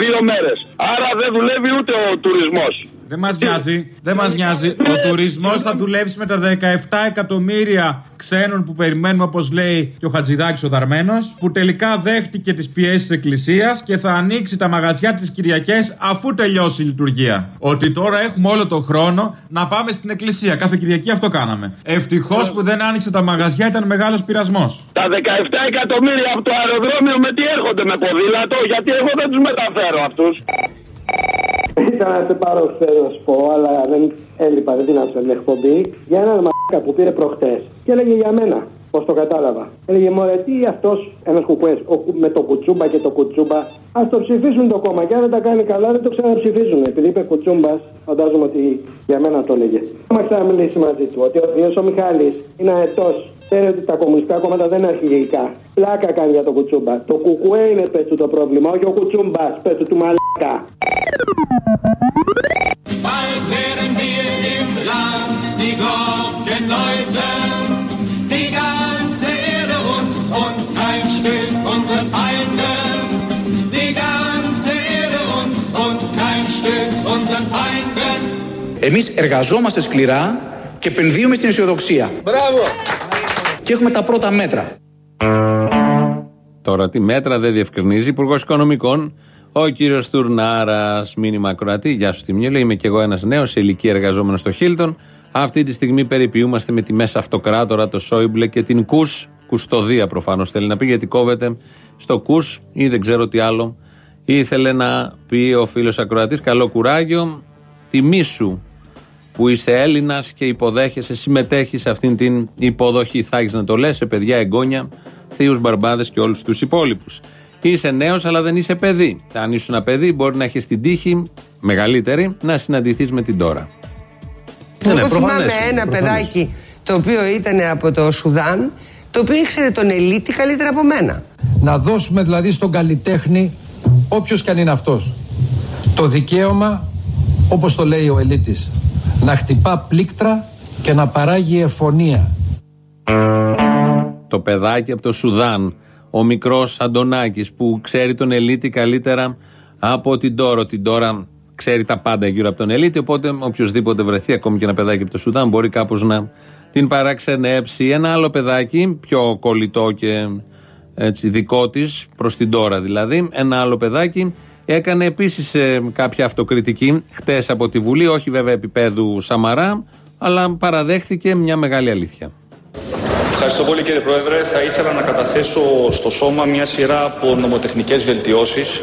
δύο μέρες. Άρα δεν δουλεύει ούτε ο τουρισμός. Δεν μας νοιάζει. Δεν μας νοιάζει. Ο τουρισμός θα δουλέψει με τα 17 εκατομμύρια ξένων που περιμένουμε, όπως λέει και ο Χατζηδάκης ο Δαρμένος, που τελικά δέχτηκε τις πιέσεις της Εκκλησίας και θα ανοίξει τα μαγαζιά τι Κυριακές αφού τελειώσει η λειτουργία. Ότι τώρα έχουμε όλο τον χρόνο να πάμε στην Εκκλησία. Κάθε Κυριακή αυτό κάναμε. Ευτυχώς που δεν άνοιξε τα μαγαζιά, ήταν μεγάλος πειρασμός. Τα 17 εκατομμύρια από το αεροδρόμιο με τι έρχονται με ποδήλατο, γιατί εγώ δεν τους μεταφέρω αυτούς. Ήθελα να σε πάρω θέλω να σου πω, αλλά δεν έλειπα, δεν την άφησα την εκπομπή. Για έναν μαλάκα που πήρε προχτές και έλεγε για μένα. Πώς το κατάλαβα. Έλεγε Μωρέ, τι αυτός ένας κουκουέ με το κουτσούμπα και το κουτσούμπα. Α το ψηφίσουν το κόμμα. Και αν δεν τα κάνει καλά, δεν το ξαναψηφίζουν. Επειδή είπε κουτσούμπας, φαντάζομαι ότι για μένα το έλεγε. Άμα ξαναμιλήσει μαζί του, ότι ο Διό ο Μιχάλης είναι αετός. Ξέρει ότι τα κομμουνιστικά κόμματα δεν είναι αρχηγικά. Πλάκα κάνει για το κουτσούμπα. Το κουκουέ είναι πες του το πρόβλημα, όχι ο κουτσούμπας, πες του του μαλάκα. Bald werden wir im Land die Glocken Εμείς εργαζόμαστε σκληρά και επενδύουμε στην αισιοδοξία. Μπράβο! Και έχουμε τα πρώτα μέτρα. Τώρα τι μέτρα δεν διευκρινίζει. Υπουργός Οικονομικών, Ο κύριος Τουρνάρας, μήνυμα Κροατή, γεια σου Τιμιέ, λέει: Είμαι κι εγώ ένας νέος σε ηλικία εργαζόμενος στο Χίλτον. Αυτή τη στιγμή περιποιούμαστε με τη μέσα αυτοκράτορα, το Σόιμπλε και την Κους. Κουστοδία προφανώς θέλει να πει, γιατί κόβεται στο Κους ή δεν ξέρω τι άλλο. Ήθελε να πει ο φίλος Ακροατής: Καλό κουράγιο. Τιμή σου που είσαι Έλληνας και υποδέχεσαι, συμμετέχεις σε αυτήν την υποδοχή. Θα έχεις να το λες σε παιδιά, εγγόνια, θείους μπαρμπάδες και όλους τους υπόλοιπους. Είσαι νέος, αλλά δεν είσαι παιδί. Αν ήσουν ένα παιδί, μπορεί να έχεις την τύχη μεγαλύτερη να συναντηθείς με την τώρα. Εγώ θυμάμαι ένα παιδάκι το οποίο ήταν από το Σουδάν, το οποίο ήξερε τον Ελίτη καλύτερα από μένα. Να δώσουμε δηλαδή στον καλλιτέχνη, όποιος και αν είναι αυτός, το δικαίωμα, όπως το λέει ο Ελίτης, να χτυπά πλήκτρα και να παράγει εφωνία. Το παιδάκι από το Σουδάν, ο μικρός Αντωνάκης που ξέρει τον Ελίτη καλύτερα από την Τώρα. Την Τώρα ξέρει τα πάντα γύρω από τον Ελίτη. Οπότε οποιοδήποτε βρεθεί, ακόμη και ένα παιδάκι από το Σουδάν, μπορεί κάπως να την παραξενέψει. Ένα άλλο παιδάκι, πιο κολλητό και έτσι, δικό της, προς την Τώρα δηλαδή, ένα άλλο παιδάκι έκανε επίσης κάποια αυτοκριτική χτες από τη Βουλή, όχι βέβαια επίπεδου Σαμαρά, αλλά παραδέχθηκε μια μεγάλη αλήθεια. Ευχαριστώ πολύ κύριε Πρόεδρε. Θα ήθελα να καταθέσω στο σώμα μια σειρά από νομοτεχνικές βελτιώσεις,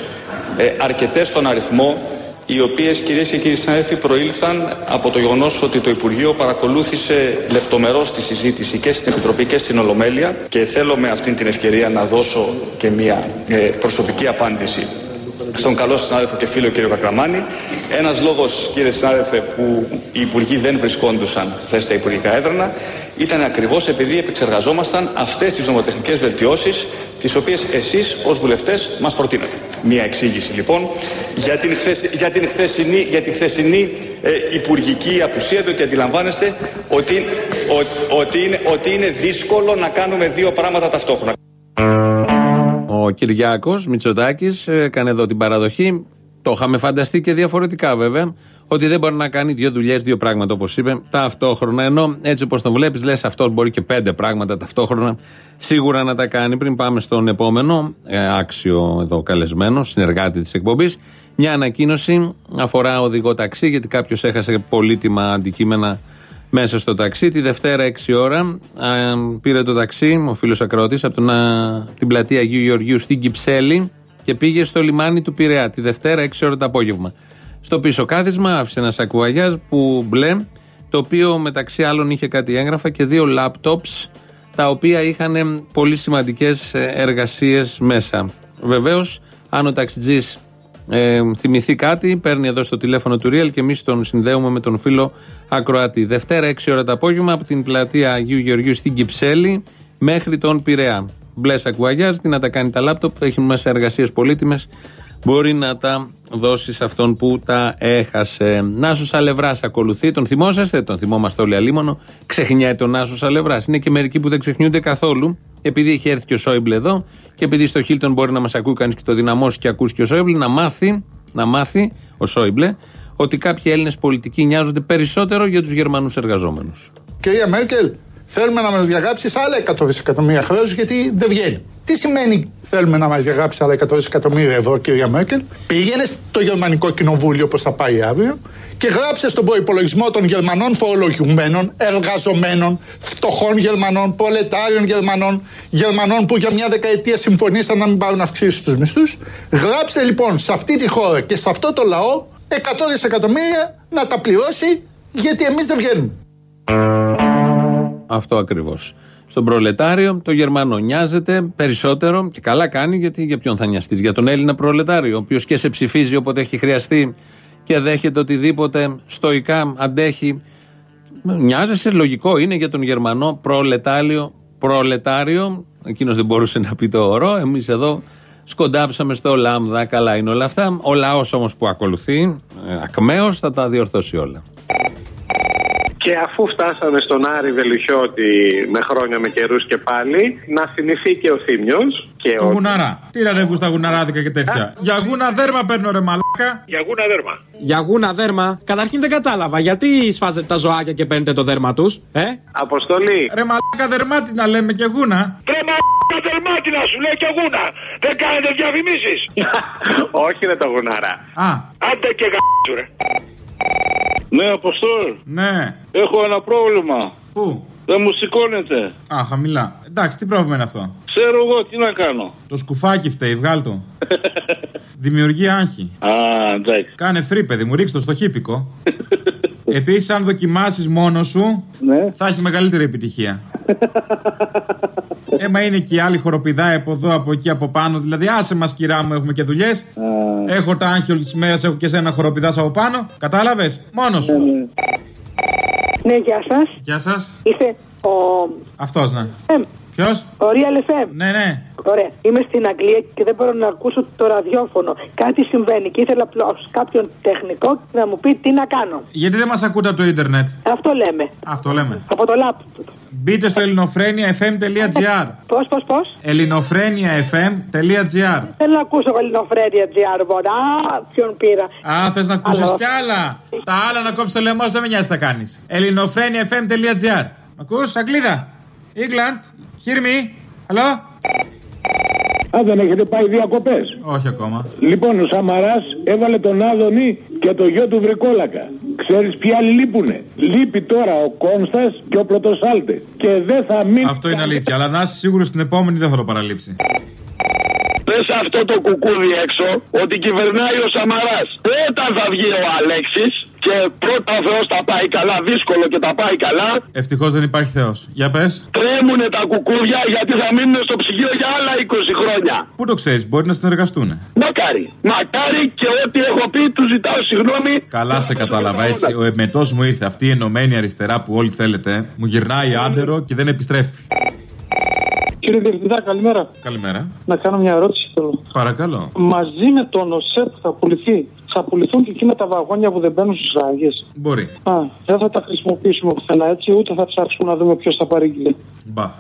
ε, αρκετές στον αριθμό, οι οποίες κυρίες και κύριοι συνάδελφοι προήλθαν από το γεγονός ότι το Υπουργείο παρακολούθησε λεπτομερώς τη συζήτηση και στην Επιτροπή και στην Ολομέλεια και θέλω με αυτήν την ευκαιρία να δώσω και μια ε, προσωπική απάντηση στον καλό συνάδελφο και φίλο κύριο Κακραμάνη. Ένας λόγος, κύριε συνάδελφε, που οι υπουργοί δεν βρισκόντουσαν χθες στα υπουργικά έδρανα ήταν ακριβώς επειδή επεξεργαζόμασταν αυτές τις νομοτεχνικές βελτιώσεις, τις οποίες εσείς ως βουλευτές μας προτείνατε. Μία εξήγηση λοιπόν για την, χθες, για την χθεσινή, για την χθεσινή ε, υπουργική απουσία, διότι αντιλαμβάνεστε ότι, ότι, ότι, είναι, ότι είναι δύσκολο να κάνουμε δύο πράγματα ταυτόχρονα. Ο Κυριάκος Μητσοτάκης έκανε εδώ την παραδοχή. Το είχαμε φανταστεί και διαφορετικά βέβαια. Ότι δεν μπορεί να κάνει δύο δουλειές, δύο πράγματα όπως είπε, ταυτόχρονα. Ενώ έτσι όπως τον βλέπεις, λες αυτό μπορεί και πέντε πράγματα ταυτόχρονα σίγουρα να τα κάνει. Πριν πάμε στον επόμενο, ε, άξιο εδώ καλεσμένο, συνεργάτη της εκπομπής, μια ανακοίνωση αφορά οδηγό ταξί, γιατί κάποιος έχασε πολύτιμα αντικείμενα μέσα στο ταξί. Τη Δευτέρα 6 ώρα α, πήρε το ταξί ο φίλος Ακρότη από τον, α, την πλατεία Αγίου Γεωργίου στην Κυψέλη και πήγε στο λιμάνι του Πειραιά τη Δευτέρα 6 ώρα το απόγευμα. Στο πίσω κάθισμα άφησε ένα σακουαγιάζ που μπλε, το οποίο μεταξύ άλλων είχε κάτι έγγραφα και δύο λάπτοψ τα οποία είχαν πολύ σημαντικές εργασίες μέσα. Βεβαίως, αν ο ταξιτζής ε, θυμηθεί κάτι, παίρνει εδώ στο τηλέφωνο του Real και εμείς τον συνδέουμε με τον φίλο Ακροατή. Δευτέρα 6 ώρα το απόγευμα από την πλατεία Αγίου Γεωργίου στην Κυψέλη μέχρι τον Πειραιά. Μπλε σακουαγιάζ, τι να τα κάνει τα λάπτοπ, έχει μέσα εργασίες πολύτιμες. Μπορεί να τα δώσει σε αυτόν που τα έχασε. Νάσος Αλευράς ακολουθεί. Τον θυμόσαστε, τον θυμόμαστε όλοι αλίμονο. Ξεχνιέται ο Νάσος Αλευράς. Είναι και μερικοί που δεν ξεχνιούνται καθόλου. Επειδή έχει έρθει και ο Σόιμπλε εδώ και επειδή στο Χίλτον μπορεί να μας ακούει κανείς και το δυναμώσει και ακούσει και ο Σόιμπλε, να μάθει, να μάθει ο Σόιμπλε ότι κάποιοι Έλληνες πολιτικοί νοιάζονται περισσότερο για τους Γερμανούς εργαζόμενους. Κυρία Μέρκελ, θέλουμε να μας διαγράψεις άλλα 100 δισεκατομμύρια χρέο γιατί δεν βγαίνει. Τι σημαίνει θέλουμε να μας διαγράψει άλλα 100 δισεκατομμύρια ευρώ, κυρία Μέρκελ; Πήγαινες στο Γερμανικό Κοινοβούλιο, όπως θα πάει αύριο, και γράψες στον προπολογισμό των Γερμανών φορολογουμένων, εργαζομένων, φτωχών Γερμανών, προλετάριων Γερμανών, Γερμανών που για μια δεκαετία συμφωνήσαν να μην πάρουν αυξήσεις στους μισθούς. Γράψε λοιπόν σε αυτή τη χώρα και σε αυτό το λαό 100 δισεκατομμύρια να τα πληρώσει γιατί εμείς δεν βγαίνουμε. Αυτό ακριβώς. Στον προλετάριο, το Γερμανό νοιάζεται περισσότερο και καλά κάνει γιατί για ποιον θα νοιαστείς; Για τον Έλληνα προλετάριο, ο οποίος και σε ψηφίζει όποτε έχει χρειαστεί και δέχεται οτιδήποτε στοικά αντέχει. Νοιάζεσαι, λογικό είναι για τον Γερμανό προλετάριο. Προλετάριο, εκείνος δεν μπορούσε να πει το ορό. Εμείς εδώ σκοντάψαμε στο λάμδα. Καλά είναι όλα αυτά. Ο λαός όμως που ακολουθεί, ακμαίως, θα τα διορθώσει όλα. Και αφού φτάσαμε στον Άρη Βελουχιώτη με χρόνια με καιρούς και πάλι, να θυμηθεί και ο Θήμιος. Και Το ο... γουναρά. Τι ραντεβού στα γουναράδικα και τέτοια. Για γούνα δέρμα παίρνω ρε μαλάκα. Για γούνα δέρμα. Για γούνα δέρμα. Καταρχήν δεν κατάλαβα. Γιατί σφάζετε τα ζωάκια και παίρνετε το δέρμα τους, ε; Αποστολή. Ρε μαλάκα δερμάτι να λέμε και γούνα. Ρε μαλάκα δερμάτινα σου λέει και γούνα. Δεν κάνετε διαφημίσεις. *laughs* Όχι ρε το γουνάρα. Α. Άντε και γαμπσου ρε. Ναι, Αποστόλ. Ναι. Έχω ένα πρόβλημα. Πού; Δεν μου σηκώνεται. Α, χαμηλά. Εντάξει, τι πρόβλημα είναι αυτό; Ξέρω εγώ τι να κάνω. Το σκουφάκι φταίει, βγάλ το. *laughs* Δημιουργεί άγχη. Α, εντάξει. Κάνε φρύ, παιδί μου, ρίξ το στο χίπικο. *laughs* Επίσης, αν δοκιμάσεις μόνος σου, θα έχει μεγαλύτερη επιτυχία. *laughs* Έμα είναι και οι άλλοι χοροπηδάει από εδώ, από εκεί, από πάνω. Δηλαδή, άσε μας, κυρά μου, έχουμε και δουλειές. Έχω τα άγχη όλη τη μέρα, έχω και σένα χοροπηδάς από πάνω. Κατάλαβες, μόνος σου. Ναι, γεια σας. Γεια σας. Είστε ο. Αυτός, ναι. FM. Ποιος; Ο Real FM. Ναι, ναι. Ωραία. Είμαι στην Αγγλία και δεν μπορώ να ακούσω το ραδιόφωνο. Κάτι συμβαίνει και ήθελα απλώς κάποιον τεχνικό να μου πει τι να κάνω. Γιατί δεν μας ακούτε από το ίντερνετ; Αυτό λέμε. Αυτό λέμε. Από το laptop. Μπείτε στο ελληνοφρένια.fm.gr. Πώς, πώς, πώς; ελληνοφρένια.fm.gr. Θέλω να ακούσω ελληνοφρένια GR. μπορεί. Α, ποιον πήρα. Α, θες να ακούσεις Άλλο. κι άλλα. Τα άλλα να κόψεις το λαιμό σου δεν με νοιάζει τι θα κάνεις. ελληνοφρένια.fm.gr. Ακούς, Αγγλίδα. England. Hear me; Hello; Α, δεν έχετε πάει διακοπές. Όχι ακόμα. Λοιπόν, ο Σαμαράς έβαλε τον Άδωνη και το γιο του Βρικόλακα. Ξέρεις ποιοι άλλοι λείπουνε; Λείπει τώρα ο Κόνστας και ο Πρωτοσάλτε. Και δεν θα μείνει. Αυτό είναι αλήθεια. Αλλά να είσαι σίγουρος στην επόμενη δεν θα το παραλείψει. Πες αυτό το κουκούδι έξω ότι κυβερνάει ο Σαμαράς. Όταν θα βγει ο Αλέξης και πρώτα ο Θεός τα πάει καλά, δύσκολο και τα πάει καλά, Ευτυχώς δεν υπάρχει Θεός. Για πες. τρέμουνε τα κουκούδια γιατί θα μείνουν στο ψυγείο για άλλα 20 χρόνια. Πού το ξέρεις, μπορεί να συνεργαστούν. Μακάρι. Μακάρι και ό,τι έχω πει του ζητάω συγγνώμη. Καλά σε κατάλαβα έτσι. Ο εμετός μου ήρθε. Αυτή η ενωμένη αριστερά που όλοι θέλετε. Μου γυρνάει άντερο και δεν επιστρέφει. Κύριε Διευθυντά, καλημέρα. Καλημέρα. Να κάνω μια ερώτηση θέλω. Παρακαλώ. Μαζί με τον ΟΣΕ που θα πουληθεί, θα πουληθούν και εκείνα τα βαγόνια που δεν μπαίνουν στου ράγες. Μπορεί. Α, δεν θα τα χρησιμοποιήσουμε πουθενά έτσι, ούτε θα ψάξουμε να δούμε ποιος τα παρήγγειλε. Μπα.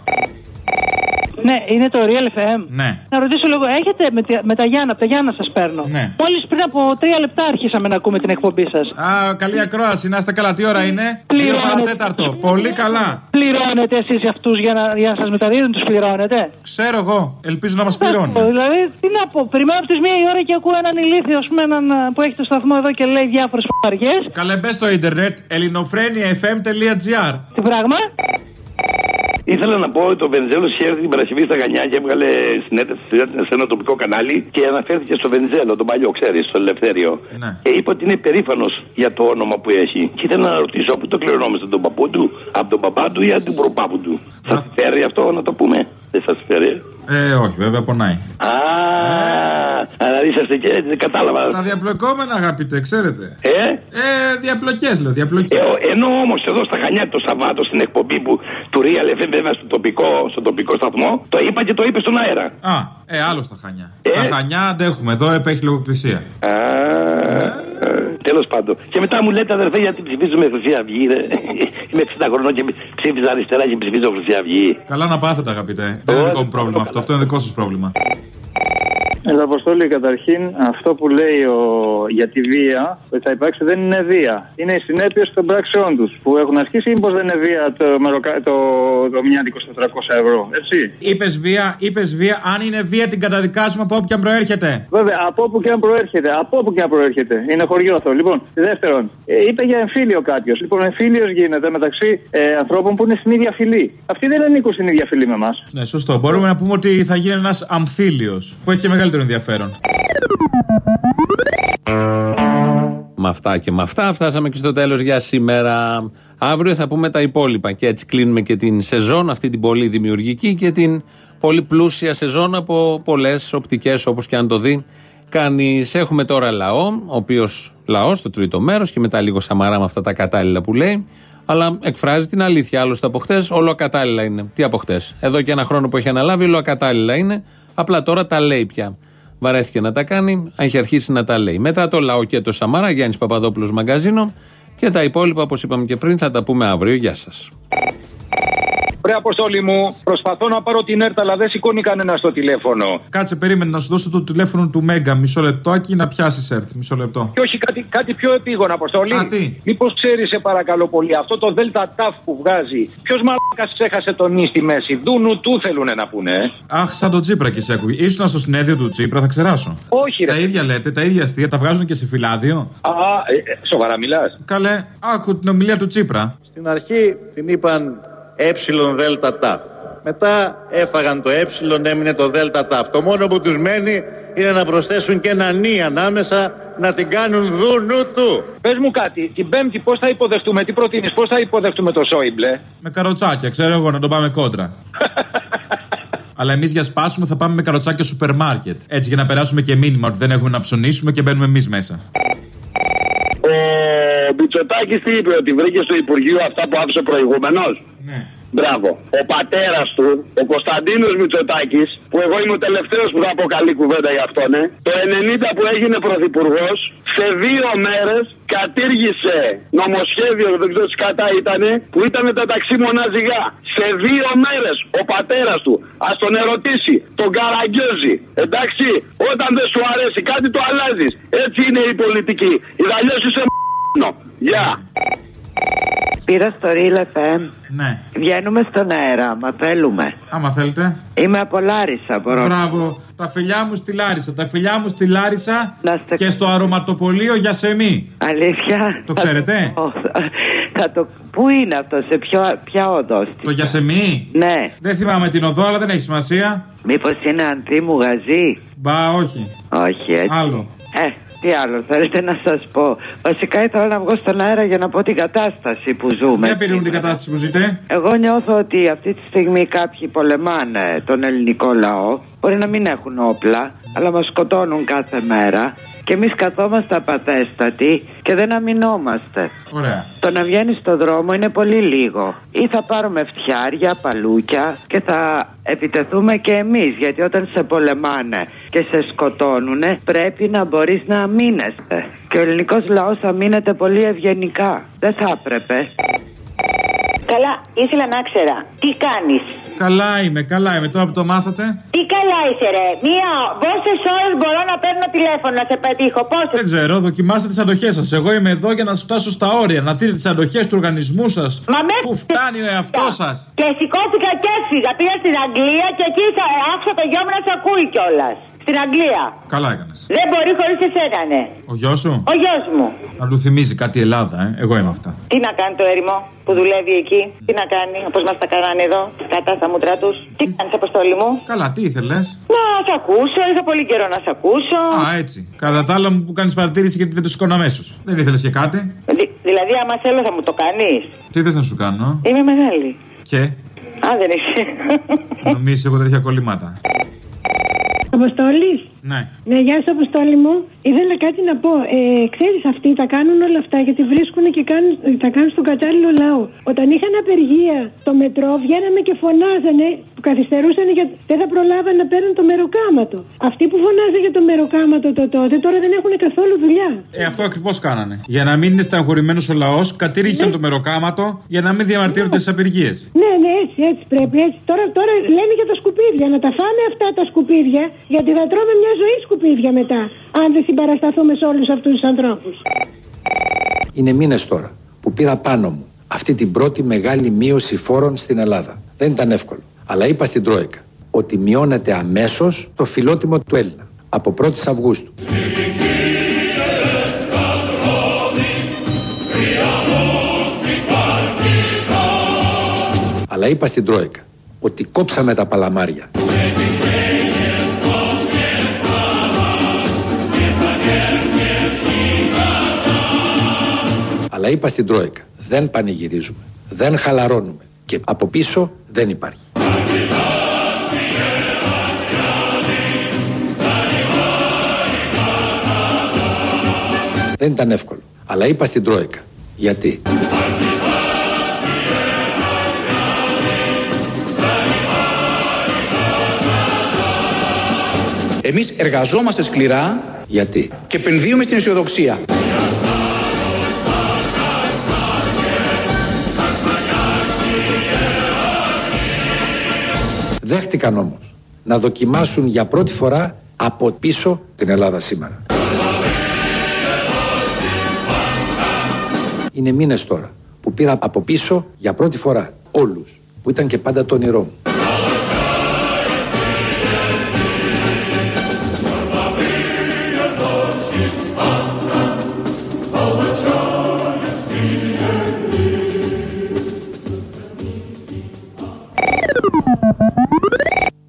Ναι, είναι το Real FM. Ναι. Να ρωτήσω λίγο, έχετε με, τη- με τα Γιάννα, από τα Γιάννα σας παίρνω. Ναι. Μόλις πριν από τρία λεπτά αρχίσαμε να ακούμε την εκπομπή σας. Α, καλή ακρόαση. Να είστε καλά. Τι ώρα είναι; Δύο Πληρώνετε. παρατέταρτο. Πολύ καλά. Πληρώνετε εσείς αυτούς για να, για να σας μεταδίδουν, τους πληρώνετε; Ξέρω εγώ. Ελπίζω να μας πληρώνουν. Δηλαδή, τι να πω, περιμένω από τις μία η ώρα και ακούω έναν ηλίθιο ας πούμε, έναν, α, που έχει το σταθμό εδώ και λέει διάφορες παπαριέ. Καλέ μπες στο ίντερνετ ελληνοφρένια.fm.gr Τι πράγμα; Ήθελα να πω ότι ο Βενιζέλος είχε έρθει την Παρασκευή στα Γανιά και έβγαλε συνέντευξη σε ένα τοπικό κανάλι και αναφέρθηκε στο Βενιζέλο, τον παλιό, ξέρεις, στο Ελευθέριο. Ναι. Και είπε ότι είναι περήφανος για το όνομα που έχει. Και ήθελα να ρωτήσω από το κληρονόμησε τον παππού του, από τον παπά του ή από τον προπάπου του. Σα φέρει αυτό να το πούμε; Δεν σα φέρει. Ε, όχι, βέβαια, πονάει. Α, αλλά είσαστε και έτσι, δεν κατάλαβα. Τα διαπλοκόμενα, αγαπητέ, ξέρετε. Ε; Ε, διαπλοκές, λέω, διαπλοκές. Ε, ο- ενώ όμως εδώ στα Χανιά το Σαββάτο στην εκπομπή που του Real FM βέβαια στο τοπικό, στο τοπικό σταθμό, το είπα και το είπε στον αέρα. Α, ε, άλλο στα χανιά. Στα χανιά αντέχουμε, εδώ επέχει λογοκρισία. Τέλος πάντων. Και μετά μου λέτε αδερφέ γιατί ψηφίζουμε Χρυσή Αυγή. ρε. *laughs* Είμαι 60 χρονών και ψήφιζα αριστερά και ψηφίζω Χρυσή Αυγή. Καλά να πάθετε, αγαπητέ. Δεν είναι δικό μου πρόβλημα αυτό, αυτό είναι δικό σας πρόβλημα. Εν Αποστόλη, καταρχήν, αυτό που λέει ο... για τη βία που θα υπάρξει δεν είναι βία. Είναι οι συνέπειες των πράξεών τους που έχουν ασκήσει, ή πω δεν είναι βία το, μεροκα... το... το μηνιάτικο στα 300 ευρώ. Έτσι; Είπες βία, είπες βία, αν είναι βία την καταδικάζουμε από όποια προέρχεται. Βέβαια, από όπου και αν προέρχεται. Από όπου και αν προέρχεται. Είναι χωριό αυτό. Λοιπόν, δεύτερον, ε, είπε για εμφύλιο κάποιος. Λοιπόν, εμφύλιος γίνεται μεταξύ ε, ανθρώπων που είναι στην ίδια φυλή. Αυτοί δεν ανήκουν στην ίδια φυλή με εμάς. Ναι, σωστό. Μπορούμε να πούμε ότι θα γίνει ένας αμφίλιο που έχει και μεγαλύτερο ενδιαφέρον. Με αυτά και με αυτά φτάσαμε και στο τέλος για σήμερα. Αύριο θα πούμε τα υπόλοιπα και έτσι κλείνουμε και την σεζόν, αυτή την πολύ δημιουργική και την πολύ πλούσια σεζόν από πολλές οπτικές όπως και αν το δει. Κάνεις, έχουμε τώρα λαό, ο οποίος λαός το τρίτο μέρος και μετά λίγο Σαμαρά με αυτά τα κατάλληλα που λέει. Αλλά εκφράζει την αλήθεια. Άλλωστε από χτες όλο ακατάλληλα είναι. Τι από χτες; Εδώ και ένα χρόνο που έχει αναλάβει, όλο ακατάλληλα είναι. Απλά τώρα τα λέει πια. Βαρέθηκε να τα κάνει, έχει αρχίσει να τα λέει. Μετά το λαό και το Σαμάρα, Γιάννης Παπαδόπουλος Μαγκαζίνο και τα υπόλοιπα, όπως είπαμε και πριν, θα τα πούμε αύριο. Γεια σας. Πρέ αποστολή μου, προσπαθώ να πάρω την έρτα, αλλά δεν σηκώνει κανένα στο τηλέφωνο. Κάτσε, περίμενε να σου δώσω το τηλέφωνο του Μέγκα. Μισό λεπτάκι να πιάσεις έρθ. Μισό λεπτό. Και όχι κάτι, κάτι πιο επίγον, Αποστολή. Α, τι; Μήπως ξέρεις, σε παρακαλώ πολύ, αυτό το Δέλτα Ταφ που βγάζει. Ποιος μαλάκας ξέχασε τον νη στη μέση; Δούνου του θέλουν να πούνε. ε; Αχ, σαν τον Τσίπρα και σε ακούει. Ήσουν στο συνέδριο του Τσίπρα, θα ξεράσω. Όχι, ρε. Τα ίδια λέτε, τα ίδια αστεία, τα βγάζουν και σε φυλάδιο. Α, ε, ε, σοβαρά μιλάς. Καλέ, άκου την ομιλία του Τσίπρα. Στην αρχή την είπαν ε δέλτα ταφ. Μετά έφαγαν το ε, έμεινε το δέλτα ταφ. Το μόνο που τους μένει είναι να προσθέσουν και ένα νι ανάμεσα να την κάνουν δου νου του. Πες μου κάτι, την Πέμπτη πώς θα υποδεχτούμε, τι προτείνεις, πώς θα υποδεχτούμε το Σόιμπλε. Με καροτσάκια, ξέρω εγώ να το πάμε κόντρα. *laughs* Αλλά εμείς για σπάσουμε θα πάμε με καροτσάκια σούπερ μάρκετ. Έτσι για να περάσουμε και μήνυμα ότι δεν έχουμε να ψωνίσουμε και μπαίνουμε εμείς μέσα. Ο Μπιτσοτάκη τι είπε, ότι βρήκε στο Υπουργείο αυτά που άφησε προηγούμενος. Ναι. Μπράβο. Ο πατέρας του, ο Κωνσταντίνος Μητσοτάκης, που εγώ είμαι ο τελευταίος που θα πω καλή κουβέντα για αυτόν, ναι, το 90 που έγινε πρωθυπουργός, σε δύο μέρες κατήργησε νομοσχέδιο, δεν ξέρω τι κατά ήταν, που ήταν τα ταξί μοναζιγά. Σε δύο μέρες ο πατέρας του, ας τον ερωτήσει, τον καραγκιόζει. Εντάξει, όταν δεν σου αρέσει κάτι το αλλάζεις. Έτσι είναι η πολιτική. Ιδαλλιώ είσαι μ***νο. Γεια. Πήρα στο Real FM. Ναι. Βγαίνουμε στον αέρα, μα θέλουμε. Άμα θέλετε. Είμαι από Λάρισα, μπορώ. Μπράβο. Τα φιλιά μου στη Λάρισα. Τα φιλιά μου στη Λάρισα Να είστε και στο αρωματοπολείο για σεμί. Αλήθεια. Το ξέρετε; Θα το, θα το... Πού είναι αυτό, σε ποιο, ποια οδό; Το γιασεμί. Ναι. Δεν θυμάμαι την οδό, αλλά δεν έχει σημασία. Μήπως είναι ανθίμου γαζί; Μπα, όχι. Όχι, έτσι. Άλλο. Ε, τι άλλο θέλετε να σας πω; Βασικά ήθελα να βγω στον αέρα για να πω την κατάσταση που ζούμε. Δεν περίμενε την κατάσταση που ζείτε. Εγώ νιώθω ότι αυτή τη στιγμή κάποιοι πολεμάνε τον ελληνικό λαό. Μπορεί να μην έχουν όπλα, αλλά μας σκοτώνουν κάθε μέρα. Και εμείς καθόμαστε απατέστατοι και δεν αμυνόμαστε. Ωραία. Το να βγαίνεις στο δρόμο είναι πολύ λίγο. Ή θα πάρουμε φτιάρια, παλούκια και θα επιτεθούμε και εμείς. Γιατί όταν σε πολεμάνε και σε σκοτώνουν, πρέπει να μπορείς να αμήνεσαι. Και ο ελληνικός λαός αμήνεται πολύ ευγενικά. Δεν θα έπρεπε. Καλά, ήθελα να ξέρα. Τι κάνεις; Καλά είμαι, καλά είμαι. Τώρα που το μάθατε. Τι καλά είσαι, ρε. Μία. Πόσες ώρες μπορώ να παίρνω τηλέφωνο να σε πετύχω, πόσες; Δεν ξέρω, δοκιμάστε τις αντοχές σας. Εγώ είμαι εδώ για να σας φτάσω στα όρια, να δείτε τις αντοχές του οργανισμού σας. Μα με Πού φτάνει ο εαυτός σα. Και σηκώθηκα και έφυγα. Πήγα στην Αγγλία και εκεί θα άφησα το γιο μου να σε ακούει κιόλας. Στην Αγγλία. Καλά έκανες. Δεν μπορεί χωρίς εσένα, ναι. Ο γιος σου; Ο γιος μου. Να του θυμίζει κάτι Ελλάδα, ε. Εγώ είμαι αυτά. Τι να κάνει το έρημο που δουλεύει εκεί, τι να κάνει, όπως μας τα κάνανε εδώ, κατά στα μούτρα τους; Τι κάνεις, Αποστόλη μου; Καλά, τι ήθελες; Να σε ακούσω, είχα πολύ καιρό να σε ακούσω. Α, έτσι. Κατά τα άλλα μου που κάνεις παρατήρηση γιατί δεν το σηκώνω αμέσως. Δεν ήθελες και κάτι; Δη- δηλαδή, άμα θέλω, θα μου το κάνεις. Τι θες να σου κάνω; Είμαι μεγάλη. Και; Α, δεν είσαι. Νομίζεις εγώ τέτοια κολλήματα. Αποστόλης. Ναι. Ναι, γεια σου, Αποστόλη μου. Ήθελα κάτι να πω. Ε, Ξέρεις, αυτοί τα κάνουν όλα αυτά γιατί βρίσκουν και κάνουν, τα κάνουν στον κατάλληλο λαό. Όταν είχαν απεργία στο μετρό, βγαίναμε και φωνάζανε που καθυστερούσαν γιατί δεν θα προλάβαν να παίρνουν το μεροκάματο. Αυτοί που φωνάζαν για το μεροκάματο το τότε τώρα δεν έχουν καθόλου δουλειά. Ε, αυτό ακριβώς κάνανε. Για να μην είναι στεναχωρημένος ο λαός, κατήργησαν το μεροκάματο για να μην διαμαρτύρονται στις απεργίες. Ναι, ναι, έτσι, έτσι πρέπει. Έτσι. Τώρα, τώρα λένε για τα σκουπίδια. Να τα φάμε αυτά τα σκουπίδια, γιατί θα τρώμε μια ζωή σκουπίδια μετά. Αν δεν συμπαρασταθούμε σε όλους αυτούς τους ανθρώπους. Είναι μήνες τώρα που πήρα πάνω μου αυτή την πρώτη μεγάλη μείωση φόρων στην Ελλάδα. Δεν ήταν εύκολο. Αλλά είπα στην Τρόικα ότι μειώνεται αμέσως το φιλότιμο του Έλληνα από 1η Αυγούστου. Αλλά είπα στην Τρόικα ότι κόψαμε τα παλαμάρια. Αλλά είπα στην Τρόικα, δεν πανηγυρίζουμε, δεν χαλαρώνουμε και από πίσω δεν υπάρχει. Δεν ήταν εύκολο, αλλά είπα στην Τρόικα. Γιατί; Εμείς εργαζόμαστε σκληρά Γιατί; και επενδύουμε στην αισιοδοξία. Δέχτηκαν όμως να δοκιμάσουν για πρώτη φορά από πίσω την Ελλάδα σήμερα. Είναι μήνες τώρα που πήρα από πίσω για πρώτη φορά όλους που ήταν και πάντα το όνειρό μου.